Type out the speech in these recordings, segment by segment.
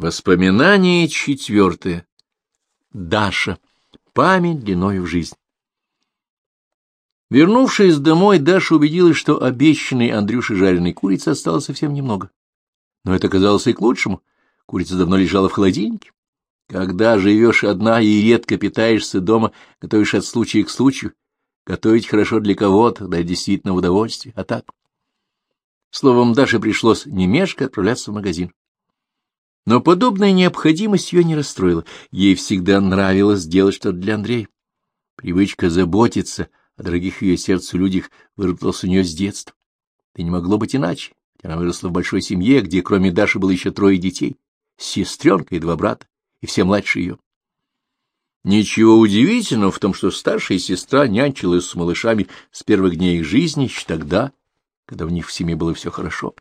Воспоминание четвертое. Даша. Память длиною в жизнь. Вернувшись домой, Даша убедилась, что обещанной Андрюше жареной курицы осталось совсем немного. Но это казалось и к лучшему. Курица давно лежала в холодильнике. Когда живешь одна и редко питаешься дома, готовишь от случая к случаю, готовить хорошо для кого-то, да действительно удовольствие, а так. Словом, Даше пришлось немешко отправляться в магазин. Но подобная необходимость ее не расстроила. Ей всегда нравилось делать что-то для Андрея. Привычка заботиться о дорогих ее сердцу людях выработалась у нее с детства. Да не могло быть иначе. Она выросла в большой семье, где кроме Даши было еще трое детей, сестренка и два брата, и все младше ее. Ничего удивительного в том, что старшая сестра нянчилась с малышами с первых дней их жизни, еще тогда, когда в них в семье было все хорошо.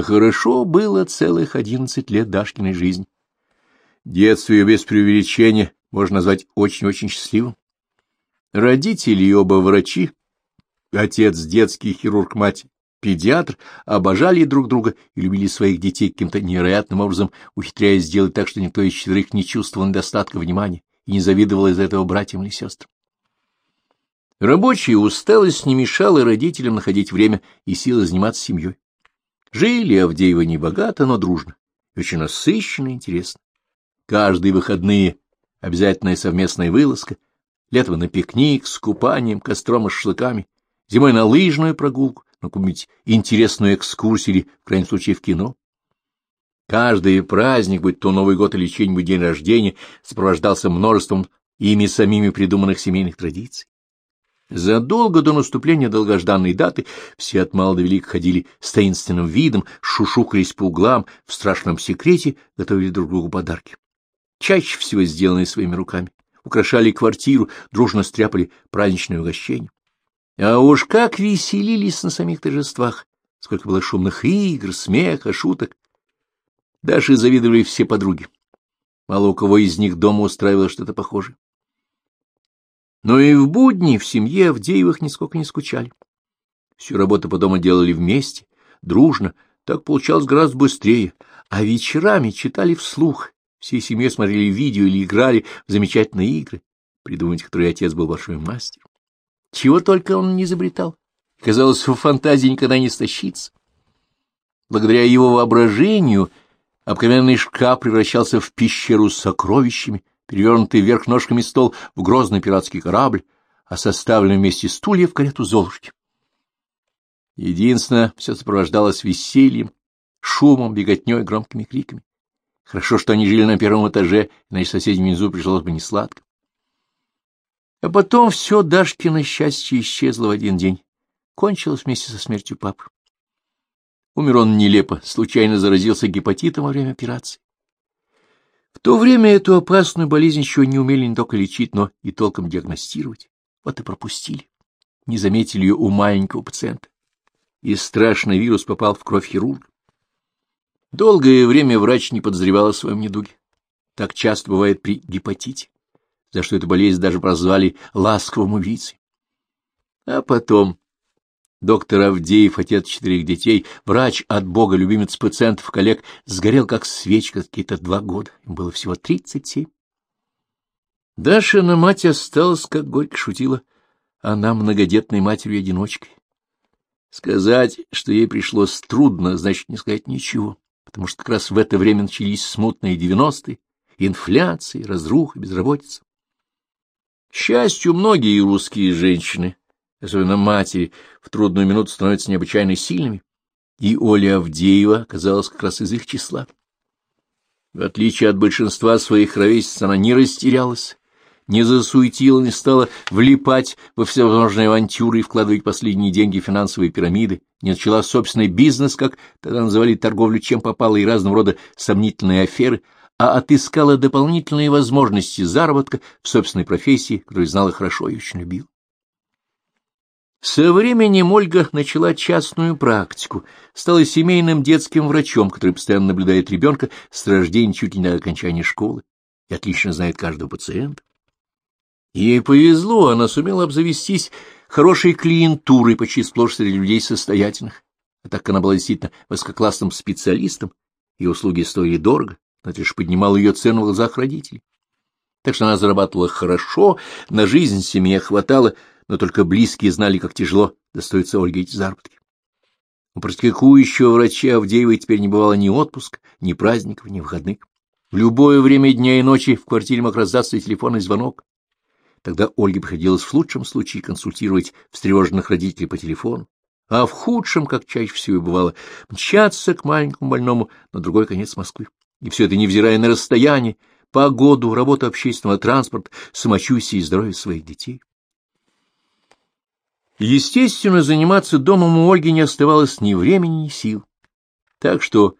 Хорошо было целых одиннадцать лет Дашкиной жизни. Детство ее без преувеличения можно назвать очень-очень счастливым. Родители и оба врачи, отец детский хирург, мать педиатр, обожали друг друга и любили своих детей каким-то невероятным образом, ухитряясь сделать так, что никто из четверых не чувствовал недостатка внимания и не завидовал из этого братьям или сестрам. Рабочая усталость не мешала родителям находить время и силы заниматься семьей. Жили Авдеева не богато, но дружно, очень насыщенно и интересно. Каждые выходные обязательная совместная вылазка, летом на пикник с купанием, костром и шашлыками, зимой на лыжную прогулку, на какую-нибудь интересную экскурсию или, в крайнем случае, в кино. Каждый праздник, будь то Новый год или чей-нибудь день рождения, сопровождался множеством ими самими придуманных семейных традиций. Задолго до наступления долгожданной даты все от мала до велик ходили с таинственным видом, шушукались по углам, в страшном секрете готовили друг другу подарки. Чаще всего сделанные своими руками. Украшали квартиру, дружно стряпали праздничное угощение. А уж как веселились на самих торжествах! Сколько было шумных игр, смеха, шуток! Даже завидовали все подруги. Мало у кого из них дома устраивало что-то похожее. Но и в будни в семье Авдеевых нисколько не скучали. Всю работу по дому делали вместе, дружно, так получалось гораздо быстрее, а вечерами читали вслух, всей семьей смотрели видео или играли в замечательные игры, придумать которые отец был большой мастер. Чего только он не изобретал. Казалось, в фантазии никогда не стащится. Благодаря его воображению обыкновенный шкаф превращался в пещеру с сокровищами, перевернутый вверх ножками стол в грозный пиратский корабль, а составленный вместе стулья в карету Золушки. Единственное, все сопровождалось весельем, шумом, беготней, громкими криками. Хорошо, что они жили на первом этаже, иначе соседям внизу пришлось бы несладко. А потом все Дашкино счастье исчезло в один день. Кончилось вместе со смертью папы. Умер он нелепо, случайно заразился гепатитом во время операции. То время эту опасную болезнь еще не умели не только лечить, но и толком диагностировать. Вот и пропустили. Не заметили ее у маленького пациента. И страшный вирус попал в кровь хирурга. Долгое время врач не подозревал о своем недуге. Так часто бывает при гепатите, за что эту болезнь даже прозвали ласковым убийцей. А потом Доктор Авдеев, отец четырех детей, врач от Бога, любимец пациентов, коллег, сгорел как свечка какие-то два года. Им было всего тридцать семь. Даша на мать осталась, как горько шутила, она многодетной матерью-одиночкой. Сказать, что ей пришлось трудно, значит не сказать ничего, потому что как раз в это время начались смутные девяностые, инфляция, разруха, безработица. К счастью, многие русские женщины особенно матери, в трудную минуту становятся необычайно сильными, и Оля Авдеева оказалась как раз из их числа. В отличие от большинства своих ровесниц, она не растерялась, не засуетила, не стала влипать во всевозможные авантюры и вкладывать последние деньги в финансовые пирамиды, не начала собственный бизнес, как тогда называли торговлю, чем попало, и разного рода сомнительные аферы, а отыскала дополнительные возможности заработка в собственной профессии, которую знала хорошо и очень любила. Со временем Ольга начала частную практику, стала семейным детским врачом, который постоянно наблюдает ребенка с рождения чуть ли не до окончания школы и отлично знает каждого пациента. Ей повезло, она сумела обзавестись хорошей клиентурой почти сплошь среди людей состоятельных. А так как она была действительно высококлассным специалистом, и услуги стоили дорого, но это лишь поднимало ее цену в глазах родителей. Так что она зарабатывала хорошо, на жизнь семье хватало, но только близкие знали, как тяжело достаются Ольге эти заработки. У практикующего врача Авдеевой теперь не бывало ни отпуска, ни праздников, ни выходных. В любое время дня и ночи в квартире мог раздаться телефонный звонок. Тогда Ольге приходилось в лучшем случае консультировать встревоженных родителей по телефону, а в худшем, как чаще всего бывало, мчаться к маленькому больному на другой конец Москвы. И все это невзирая на расстояние, погоду, работу общественного транспорта, самочувствие и здоровье своих детей. Естественно, заниматься домом у Ольги не оставалось ни времени, ни сил. Так что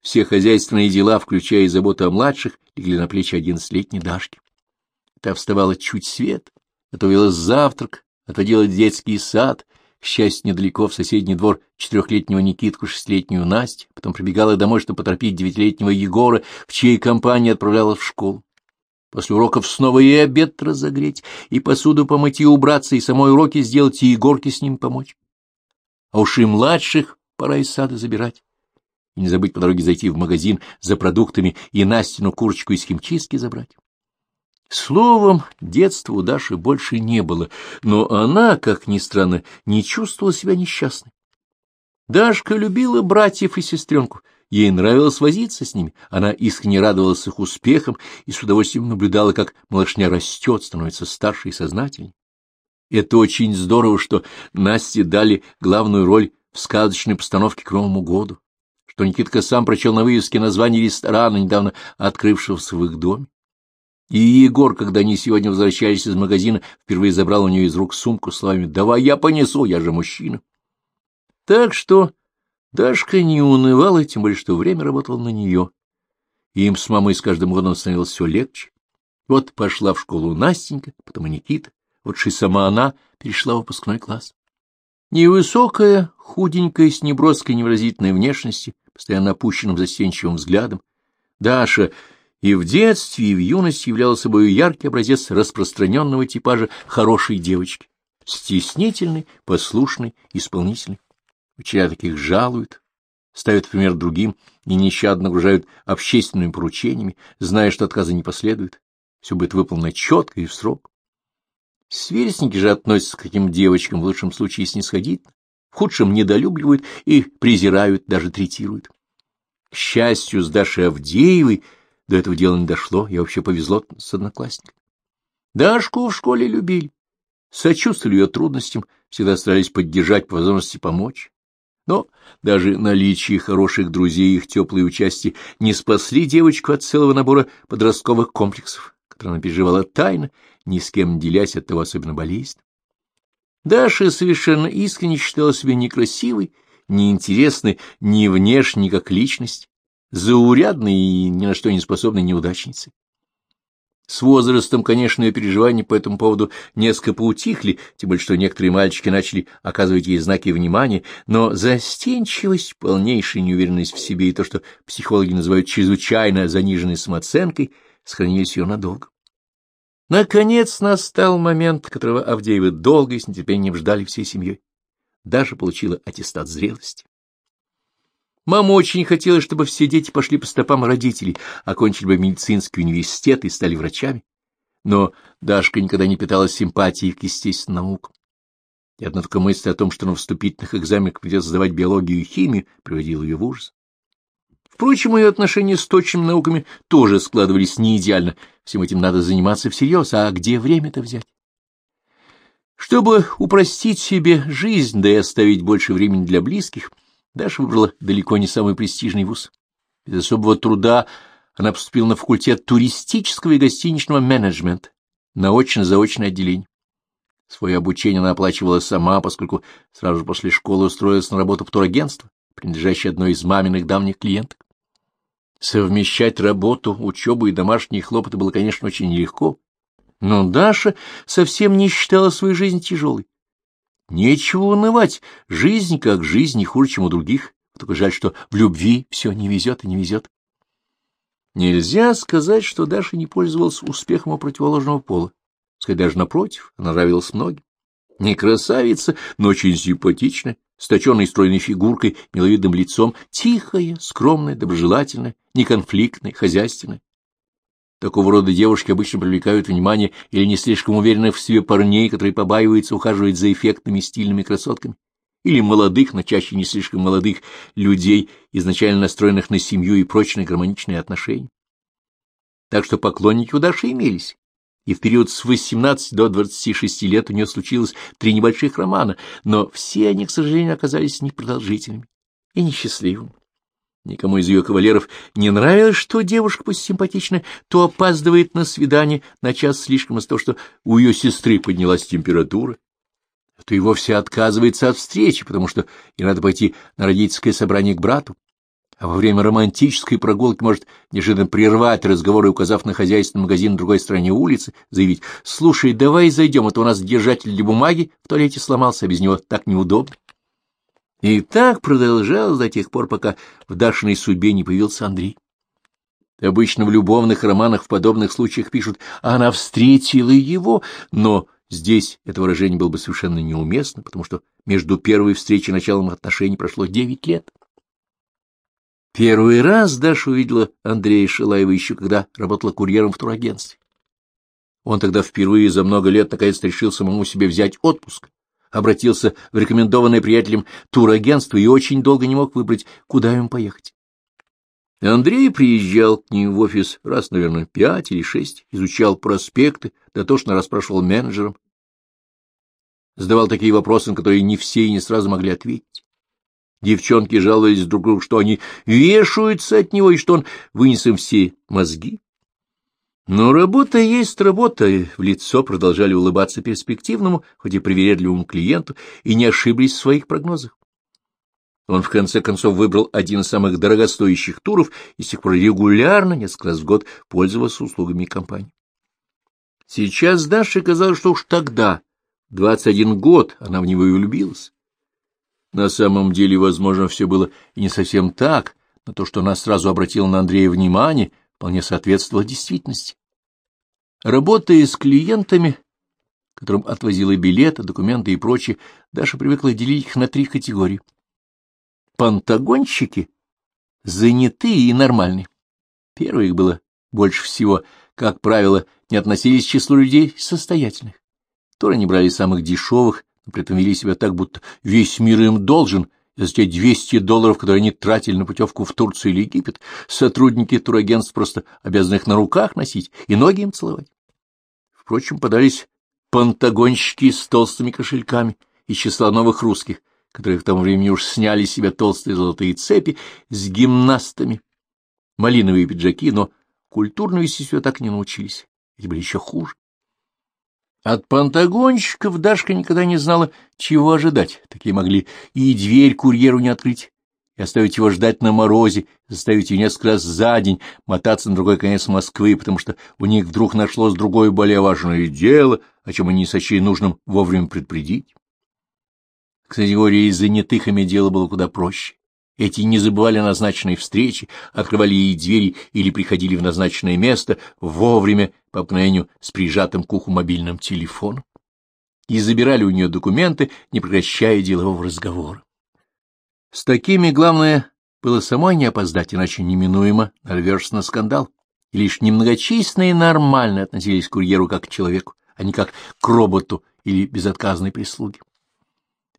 все хозяйственные дела, включая и заботу о младших, легли на плечи одиннадцатилетней Дашки. Та вставала чуть свет, готовила завтрак, отводила детский сад, к счастью, недалеко в соседний двор четырехлетнего Никитку, шестилетнюю Настю, потом прибегала домой, чтобы поторопить девятилетнего Егора, в чьей компании отправлялась в школу. После уроков снова и обед разогреть, и посуду помыть, и убраться, и самой уроки сделать, и Егорке с ним помочь. А уж и младших пора из сада забирать. И не забыть по дороге зайти в магазин за продуктами и Настину курочку из химчистки забрать. Словом, детства у Даши больше не было, но она, как ни странно, не чувствовала себя несчастной. Дашка любила братьев и сестренку, Ей нравилось возиться с ними, она искренне радовалась их успехам и с удовольствием наблюдала, как малышня растет, становится старше и сознательнее. Это очень здорово, что Насте дали главную роль в сказочной постановке к Новому году, что Никитка сам прочел на вывеске название ресторана, недавно открывшегося в их доме. И Егор, когда они сегодня возвращались из магазина, впервые забрал у нее из рук сумку с словами «Давай я понесу, я же мужчина». Так что Дашка не унывала, тем более, что время работало на нее. им с мамой с каждым годом становилось все легче. Вот пошла в школу Настенька, потом и Никита, вот и сама она перешла в выпускной класс. Невысокая, худенькая, с неброской невразительной внешностью, постоянно опущенным застенчивым взглядом, Даша и в детстве, и в юности являла собой яркий образец распространенного типажа хорошей девочки, стеснительной, послушной, исполнительной. Учителя таких жалуют, ставят пример другим и нещадно нагружают общественными поручениями, зная, что отказа не последует. Все будет выполнено четко и в срок. Сверстники же относятся к таким девочкам в лучшем случае снисходительно, в худшем недолюбливают и презирают, даже третируют. К счастью, с Дашей Авдеевой до этого дела не дошло, и вообще повезло с одноклассниками. Дашку в школе любили, сочувствовали ее трудностям, всегда старались поддержать, по возможности помочь. Но даже наличие хороших друзей и их теплые участие не спасли девочку от целого набора подростковых комплексов, которые она переживала тайно, ни с кем не делясь от того особенно болезнь. Даша совершенно искренне считала себя некрасивой, неинтересной ни внешне, ни как личность, заурядной и ни на что не способной неудачницей. С возрастом, конечно, ее переживания по этому поводу несколько поутихли, тем более что некоторые мальчики начали оказывать ей знаки внимания, но застенчивость, полнейшая неуверенность в себе и то, что психологи называют чрезвычайно заниженной самооценкой, сохранились ее надолго. Наконец настал момент, которого Авдеевы долго и с нетерпением ждали всей семьей. Даже получила аттестат зрелости. Мама очень хотела, чтобы все дети пошли по стопам родителей, окончили бы медицинский университет и стали врачами. Но Дашка никогда не питала симпатии к естественным наукам. И одна только мысль о том, что на вступительных экзаменах придется сдавать биологию и химию, приводила ее в ужас. Впрочем, ее отношения с точными науками тоже складывались не идеально. Всем этим надо заниматься всерьез, а где время-то взять? Чтобы упростить себе жизнь, да и оставить больше времени для близких — Даша выбрала далеко не самый престижный вуз. Без особого труда она поступила на факультет туристического и гостиничного менеджмента, на очно-заочное отделение. Свое обучение она оплачивала сама, поскольку сразу же после школы устроилась на работу в турагентство, принадлежащее одной из маминых давних клиенток. Совмещать работу, учебу и домашние хлопоты было, конечно, очень нелегко, но Даша совсем не считала свою жизнь тяжелой. Нечего унывать, жизнь как жизнь, не хуже, чем у других. Только жаль, что в любви все не везет и не везет. Нельзя сказать, что Даша не пользовалась успехом у противоположного пола. Сказать даже напротив, она нравилась многим. Не красавица, но очень симпатичная, с точенной стройной фигуркой, миловидным лицом, тихая, скромная, доброжелательная, неконфликтная, хозяйственная. Такого рода девушки обычно привлекают внимание или не слишком уверенных в себе парней, которые побаиваются ухаживать за эффектными стильными красотками, или молодых, но чаще не слишком молодых людей, изначально настроенных на семью и прочные гармоничные отношения. Так что поклонники у Даши имелись, и в период с 18 до 26 лет у нее случилось три небольших романа, но все они, к сожалению, оказались непродолжительными и несчастливыми. Никому из ее кавалеров не нравилось, что девушка, пусть симпатичная, то опаздывает на свидание на час слишком из-за того, что у ее сестры поднялась температура, то и вовсе отказывается от встречи, потому что ей надо пойти на родительское собрание к брату а во время романтической прогулки может неожиданно прервать разговор и, указав на хозяйственный магазин на другой стороне улицы, заявить «Слушай, давай зайдем, а то у нас держатель для бумаги в туалете сломался, а без него так неудобно». И так продолжалось до тех пор, пока в Дашиной судьбе не появился Андрей. Обычно в любовных романах в подобных случаях пишут «она встретила его», но здесь это выражение было бы совершенно неуместно, потому что между первой встречей и началом отношений прошло девять лет. Первый раз Даша увидела Андрея Шилаева еще когда работала курьером в турагентстве. Он тогда впервые за много лет наконец решил самому себе взять отпуск, обратился в рекомендованное приятелем турагентство и очень долго не мог выбрать, куда ему поехать. Андрей приезжал к ним в офис раз, наверное, пять или шесть, изучал проспекты, дотошно расспрашивал менеджером, задавал такие вопросы, на которые не все и не сразу могли ответить. Девчонки жаловались друг другу, что они вешаются от него и что он вынес им все мозги. Но работа есть работа, и в лицо продолжали улыбаться перспективному, хоть и привередливому клиенту, и не ошиблись в своих прогнозах. Он в конце концов выбрал один из самых дорогостоящих туров и с тех пор регулярно, несколько раз в год, пользовался услугами компании. Сейчас Даше казалось, что уж тогда, двадцать один год, она в него и влюбилась. На самом деле, возможно, все было и не совсем так, но то, что она сразу обратила на Андрея внимание, вполне соответствовало действительности. Работая с клиентами, которым отвозила билеты, документы и прочее, Даша привыкла делить их на три категории. Пантагонщики, занятые и нормальные. Первых было больше всего, как правило, не относились к числу людей состоятельных. То они брали самых дешевых, но при этом вели себя так, будто весь мир им должен, за те 200 долларов, которые они тратили на путевку в Турцию или Египет, сотрудники турагентств просто обязаны их на руках носить и ноги им целовать. Впрочем, подались пантагонщики с толстыми кошельками из числа новых русских, которые в том времени уж сняли себе толстые золотые цепи с гимнастами, малиновые пиджаки, но культурно вести себя так не научились, эти были еще хуже. От пантагонщиков Дашка никогда не знала, чего ожидать. Такие могли и дверь курьеру не открыть, и оставить его ждать на морозе, заставить ее несколько раз за день мотаться на другой конец Москвы, потому что у них вдруг нашлось другое более важное дело, о чем они не сочли нужным вовремя предупредить. К категории занятых ими дело было куда проще. Эти не забывали назначенной встрече, открывали ей двери или приходили в назначенное место вовремя по обыкновению с прижатым к уху мобильным телефоном и забирали у нее документы, не прекращая делового разговора. С такими, главное, было самой не опоздать, иначе неминуемо нарвешься на скандал. И лишь немногочисленные нормально относились к курьеру как к человеку, а не как к роботу или безотказной прислуге.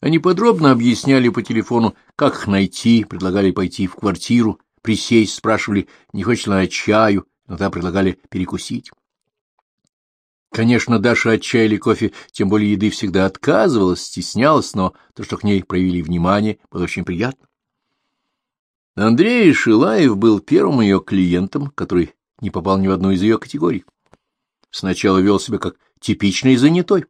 Они подробно объясняли по телефону, как их найти, предлагали пойти в квартиру, присесть, спрашивали, не хочет ли она чаю, иногда предлагали перекусить. Конечно, Даша от чая или кофе, тем более еды, всегда отказывалась, стеснялась, но то, что к ней проявили внимание, было очень приятно. Андрей Шилаев был первым ее клиентом, который не попал ни в одну из ее категорий. Сначала вел себя как типичный занятой.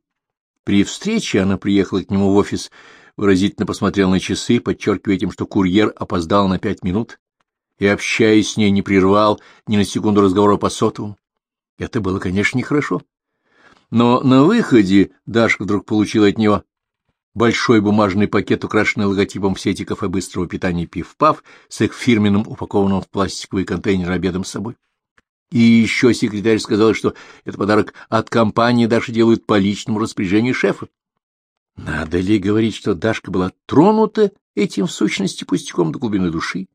При встрече она приехала к нему в офис, выразительно посмотрел на часы, подчеркивая тем, что курьер опоздал на пять минут, и, общаясь с ней, не прервал ни на секунду разговора по сотовому. Это было, конечно, нехорошо. Но на выходе Дашка вдруг получила от него большой бумажный пакет, украшенный логотипом в сети кафе быстрого питания «Пив-пав» с их фирменным упакованным в пластиковый контейнер обедом с собой. И еще секретарь сказал, что это подарок от компании, даже делают по личному распоряжению шефа. Надо ли говорить, что Дашка была тронута этим в сущности пустяком до глубины души?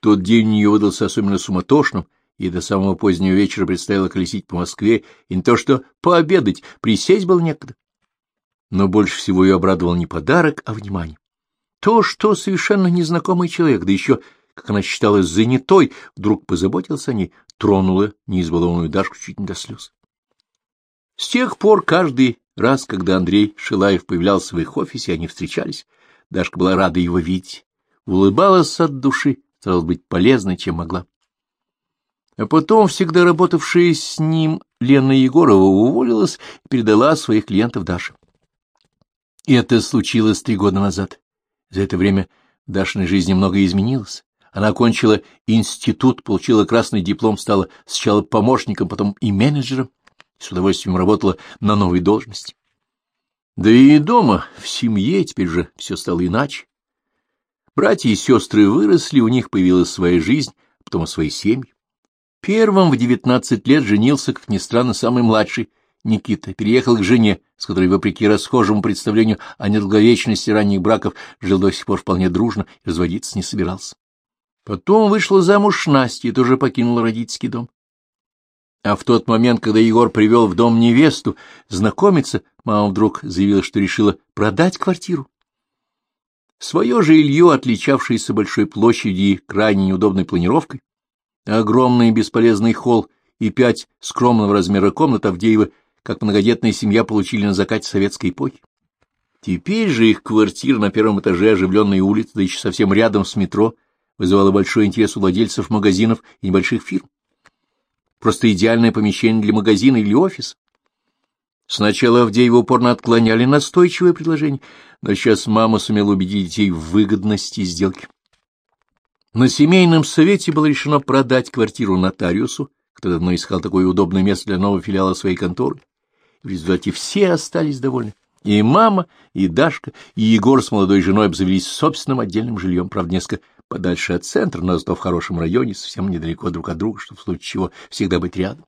Тот день у нее выдался особенно суматошным, и до самого позднего вечера предстояло колесить по Москве, и не то что пообедать, присесть было некогда. Но больше всего ее обрадовал не подарок, а внимание. То, что совершенно незнакомый человек, да еще, как она считалась, занятой, вдруг позаботился о ней, тронула неизбалованную Дашку чуть не до слез. С тех пор каждый раз, когда Андрей Шилаев появлялся в их офисе, они встречались, Дашка была рада его видеть, улыбалась от души, старалась быть полезной, чем могла. А потом, всегда работавшая с ним, Лена Егорова уволилась и передала своих клиентов Даше. И это случилось три года назад. За это время Дашиной жизни многое изменилось. Она окончила институт, получила красный диплом, стала сначала помощником, потом и менеджером, и с удовольствием работала на новой должности. Да и дома, в семье, теперь же все стало иначе. Братья и сестры выросли, у них появилась своя жизнь, потом свои семьи. Первым в девятнадцать лет женился, как ни странно, самый младший, Никита, переехал к жене, с которой, вопреки расхожему представлению о недолговечности ранних браков, жил до сих пор вполне дружно и разводиться не собирался. Потом вышла замуж Настя и тоже покинула родительский дом. А в тот момент, когда Егор привел в дом невесту знакомиться, мама вдруг заявила, что решила продать квартиру. Свое жилье, отличавшееся большой площадью и крайне неудобной планировкой, огромный бесполезный холл и пять скромного размера комнат Авдеева, как многодетная семья, получили на закате советской эпохи. Теперь же их квартира на первом этаже оживленной улицы, да еще совсем рядом с метро, вызывала большой интерес у владельцев магазинов и небольших фирм. Просто идеальное помещение для магазина или офиса. Сначала Авдеева упорно отклоняли настойчивое предложение, но сейчас мама сумела убедить детей в выгодности сделки. На семейном совете было решено продать квартиру нотариусу, кто давно искал такое удобное место для нового филиала своей конторы. В результате все остались довольны. И мама, и Дашка, и Егор с молодой женой обзавелись собственным отдельным жильем, правда, несколько подальше от центра, но зато в хорошем районе, совсем недалеко друг от друга, чтобы в случае чего всегда быть рядом.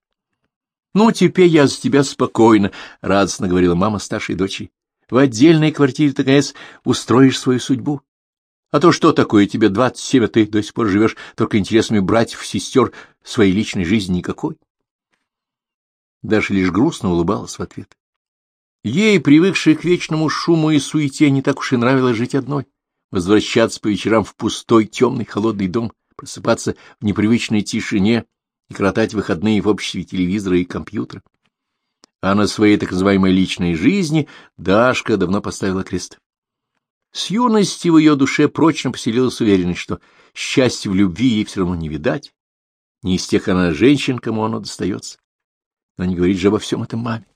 — Ну, теперь я за тебя спокойно, — радостно говорила мама старшей дочери. — В отдельной квартире ты, наконец, устроишь свою судьбу. А то что такое, тебе двадцать семь, а ты до сих пор живешь только интересами братьев, сестер, своей личной жизни никакой. Даша лишь грустно улыбалась в ответ. Ей, привыкшей к вечному шуму и суете, не так уж и нравилось жить одной возвращаться по вечерам в пустой, темный, холодный дом, просыпаться в непривычной тишине и кротать выходные в обществе телевизора и компьютера. А на своей так называемой личной жизни Дашка давно поставила крест. С юности в ее душе прочно поселилась уверенность, что счастья в любви ей все равно не видать. Не из тех она женщин, кому оно достается. Но не говорит же обо всем этом маме.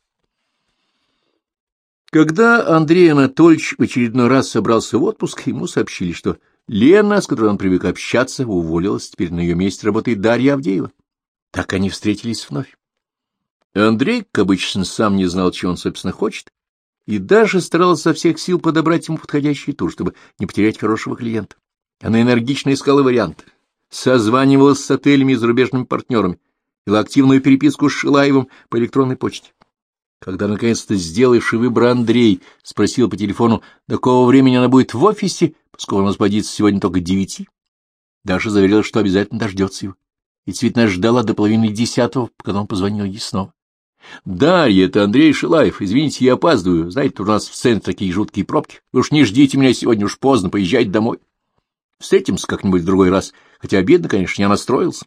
Когда Андрей Анатольевич в очередной раз собрался в отпуск, ему сообщили, что Лена, с которой он привык общаться, уволилась, теперь на ее месте работает Дарья Авдеева. Так они встретились вновь. Андрей, как обычно, сам не знал, чего он, собственно, хочет, и даже старался со всех сил подобрать ему подходящий тур, чтобы не потерять хорошего клиента. Она энергично искала варианты, созванивалась с отелями и зарубежными партнерами, вела активную переписку с Шилаевым по электронной почте. Когда, наконец-то, сделавший выбор Андрей спросил по телефону, до какого времени она будет в офисе, поскольку он освободится сегодня только девяти, Даша заверила, что обязательно дождется его. И Цветна ждала до половины десятого, когда он позвонил ей снова. — Дарья, это Андрей Шилаев. Извините, я опаздываю. Знаете, у нас в центре такие жуткие пробки. Вы уж не ждите меня сегодня, уж поздно, поезжайте домой. Встретимся как-нибудь в другой раз. Хотя обидно, конечно, я настроился.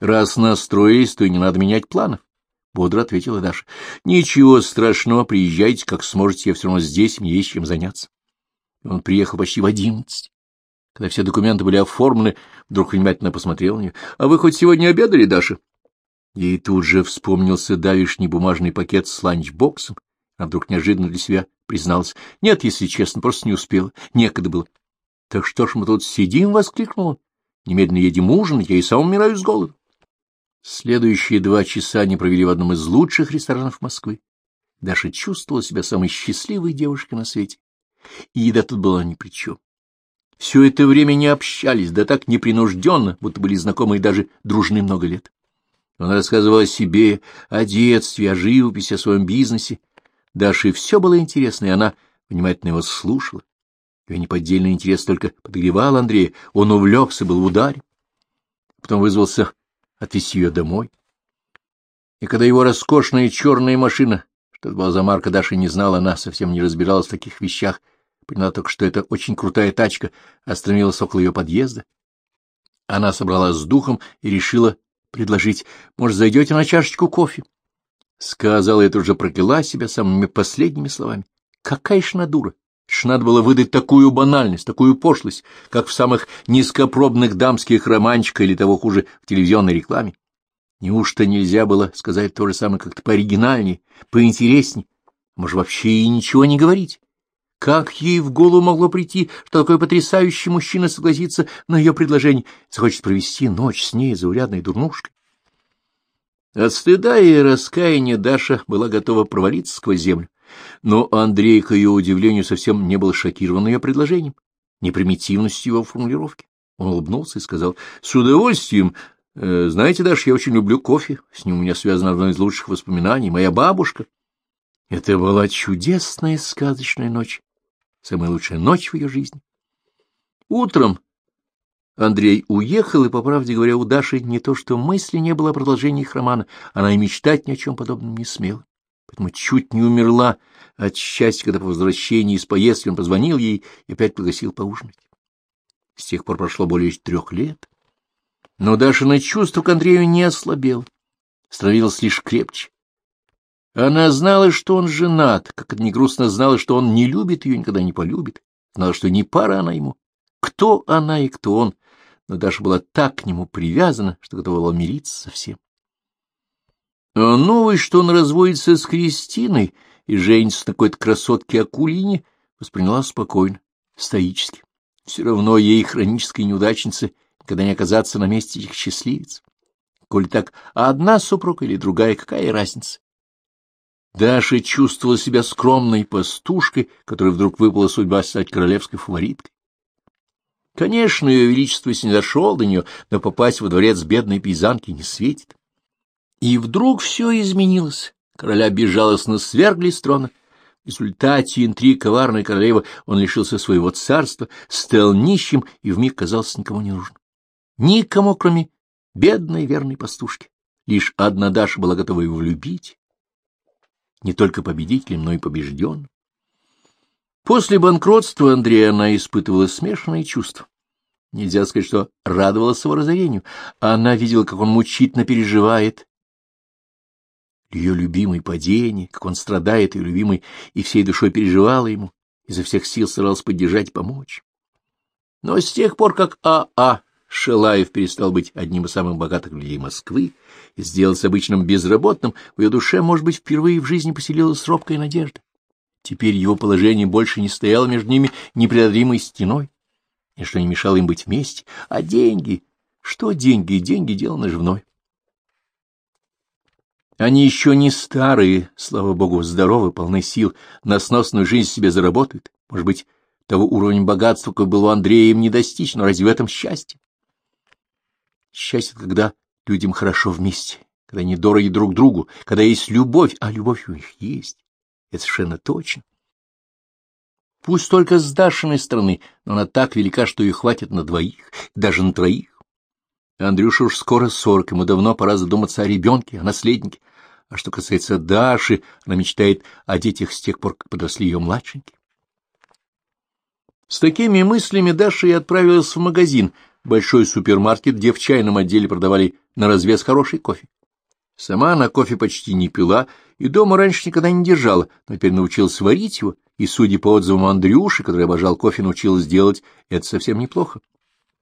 Раз настроились, то и не надо менять планов. — бодро ответила Даша. — Ничего страшного, приезжайте, как сможете, я все равно здесь, мне есть чем заняться. Он приехал почти в одиннадцать. Когда все документы были оформлены, вдруг внимательно посмотрел на нее. — А вы хоть сегодня обедали, Даша? Ей тут же вспомнился давишний бумажный пакет с ланчбоксом. Она вдруг неожиданно для себя призналась. — Нет, если честно, просто не успела. Некогда было. — Так что ж мы тут сидим? — воскликнула. — Немедленно едем ужинать, я и сам умираю с голоду. Следующие два часа они провели в одном из лучших ресторанов Москвы. Даша чувствовала себя самой счастливой девушкой на свете. И еда тут была ни при чем. Все это время не общались, да так непринужденно, будто были знакомы и даже дружны много лет. Он рассказывал о себе, о детстве, о живописи, о своем бизнесе. Даше все было интересно, и она внимательно его слушала. Ее неподдельный интерес только подогревал Андрея, он увлекся, был в ударе. Потом вызвался отвезти ее домой. И когда его роскошная черная машина, что это была за марка, Даша не знала, она совсем не разбиралась в таких вещах, поняла только, что это очень крутая тачка, остановилась около ее подъезда. Она собралась с духом и решила предложить, может, зайдете на чашечку кофе? Сказала и тут же себя самыми последними словами. Какая ж она дура! Ж надо было выдать такую банальность, такую пошлость, как в самых низкопробных дамских романчиках или того хуже в телевизионной рекламе. Неужто нельзя было сказать то же самое как-то пооригинальнее, поинтереснее, может, вообще и ничего не говорить? Как ей в голову могло прийти, что такой потрясающий мужчина согласится на ее предложение, захочет провести ночь с ней, заурядной дурнушкой? От стыда и раскаяния Даша была готова провалиться сквозь землю. Но Андрей, к ее удивлению, совсем не был шокирован ее предложением, не примитивностью его формулировки. Он улыбнулся и сказал, — С удовольствием. Э, знаете, Даша, я очень люблю кофе. С ним у меня связано одно из лучших воспоминаний. Моя бабушка. Это была чудесная сказочная ночь. Самая лучшая ночь в ее жизни. Утром Андрей уехал, и, по правде говоря, у Даши не то что мысли не было о продолжении их романа, она и мечтать ни о чем подобном не смела поэтому чуть не умерла от счастья, когда по возвращении из поездки он позвонил ей и опять пригласил поужинать. С тех пор прошло более трех лет. Но Дашина чувство к Андрею не ослабело, становилось лишь крепче. Она знала, что он женат, как это не грустно знала, что он не любит ее, никогда не полюбит, знала, что не пара она ему. Кто она и кто он, но Даша была так к нему привязана, что готова была мириться со всем. А новость, что он разводится с Кристиной и женится на какой-то красотке Акулине, восприняла спокойно, стоически. Все равно ей, хронической неудачнице, никогда не оказаться на месте этих счастливец. Коль так, одна супруга или другая, какая разница? Даша чувствовала себя скромной пастушкой, которой вдруг выпала судьба стать королевской фавориткой. Конечно, ее величество не дошел до нее, но попасть во дворец бедной пейзанки не светит. И вдруг все изменилось. Короля безжалостно свергли с трона. В результате интриг коварной королевы он лишился своего царства, стал нищим и вмиг казался никому не нужен. Никому, кроме бедной верной пастушки. Лишь одна Даша была готова его влюбить. Не только победителем, но и побежденным. После банкротства Андрея она испытывала смешанные чувства. Нельзя сказать, что радовалась его разорению. Она видела, как он мучительно переживает ее любимый падение, как он страдает, ее любимый, и всей душой переживала ему, изо всех сил старался поддержать и помочь. Но с тех пор, как А.А. Шелаев перестал быть одним из самых богатых людей Москвы и сделался обычным безработным, в ее душе, может быть, впервые в жизни поселилась робкая надежда. Теперь его положение больше не стояло между ними непреодолимой стеной, ничто не мешало им быть вместе, а деньги... Что деньги? Деньги — дело наживное. Они еще не старые, слава богу, здоровы, полны сил, на сносную жизнь себе заработают. Может быть, того уровня богатства, какой был у Андрея, им не достичь, но разве в этом счастье? Счастье, когда людям хорошо вместе, когда они дороги друг другу, когда есть любовь, а любовь у них есть. Это совершенно точно. Пусть только с Дашиной стороны, но она так велика, что ее хватит на двоих, даже на троих. Андрюша уж скоро сорок, ему давно пора задуматься о ребенке, о наследнике. А что касается Даши, она мечтает о детях с тех пор, как подросли ее младшенькие. С такими мыслями Даша и отправилась в магазин, большой супермаркет, где в чайном отделе продавали на развес хороший кофе. Сама она кофе почти не пила и дома раньше никогда не держала, но теперь научилась варить его, и, судя по отзывам Андрюши, который обожал кофе, научилась делать это совсем неплохо.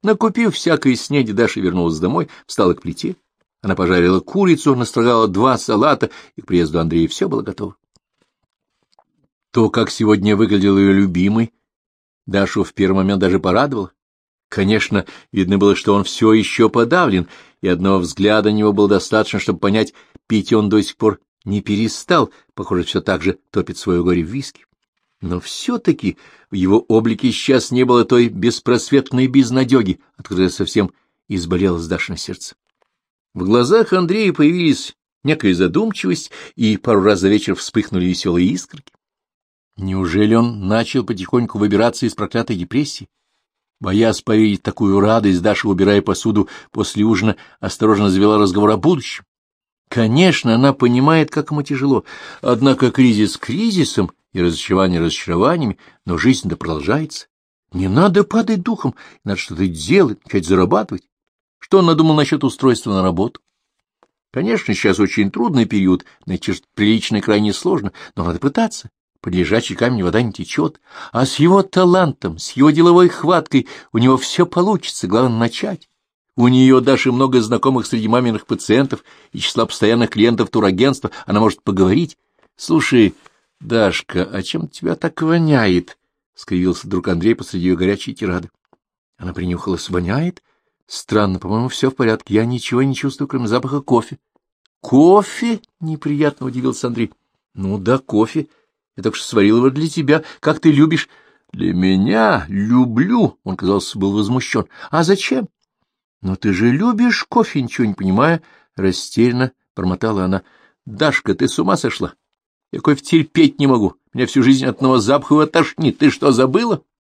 Накупив всякой снеди, Даша вернулась домой, встала к плите. Она пожарила курицу, настрогала два салата, и к приезду Андрея все было готово. То, как сегодня выглядел ее любимый, Дашу в первый момент даже порадовало. Конечно, видно было, что он все еще подавлен, и одного взгляда на него было достаточно, чтобы понять, пить он до сих пор не перестал, похоже, все так же топит свое горе в виски. Но все-таки в его облике сейчас не было той беспросветной безнадеги, от которой совсем изболелось Дашино сердце. В глазах Андрея появились некая задумчивость, и пару раз за вечер вспыхнули веселые искорки. Неужели он начал потихоньку выбираться из проклятой депрессии? Боясь поверить такую радость, Даша, убирая посуду после ужина, осторожно завела разговор о будущем. Конечно, она понимает, как ему тяжело, однако кризис кризисом и разочарование разочарованиями, но жизнь-то продолжается. Не надо падать духом, надо что-то делать, начать зарабатывать. Что он надумал насчет устройства на работу? Конечно, сейчас очень трудный период, найти что приличное крайне сложно, но надо пытаться. Под лежачий камень вода не течет, а с его талантом, с его деловой хваткой у него все получится, главное начать. У нее даже много знакомых среди маминых пациентов и числа постоянных клиентов турагентства, она может поговорить. Слушай, Дашка, а чем тебя так воняет? — скривился друг Андрей посреди ее горячей тирады. Она принюхалась. — Воняет? Странно, по-моему, все в порядке. Я ничего не чувствую, кроме запаха кофе. — Кофе? — неприятно удивился Андрей. — Ну да, кофе. Я только что сварил его для тебя. Как ты любишь? — Для меня? Люблю. Он, казался, был возмущен. — А зачем? — Но ты же любишь кофе, ничего не понимая. Растерянно промотала она. — Дашка, ты с ума сошла? Я кофе терпеть не могу. Меня всю жизнь от одного запаха тошнит. Ты что, забыла?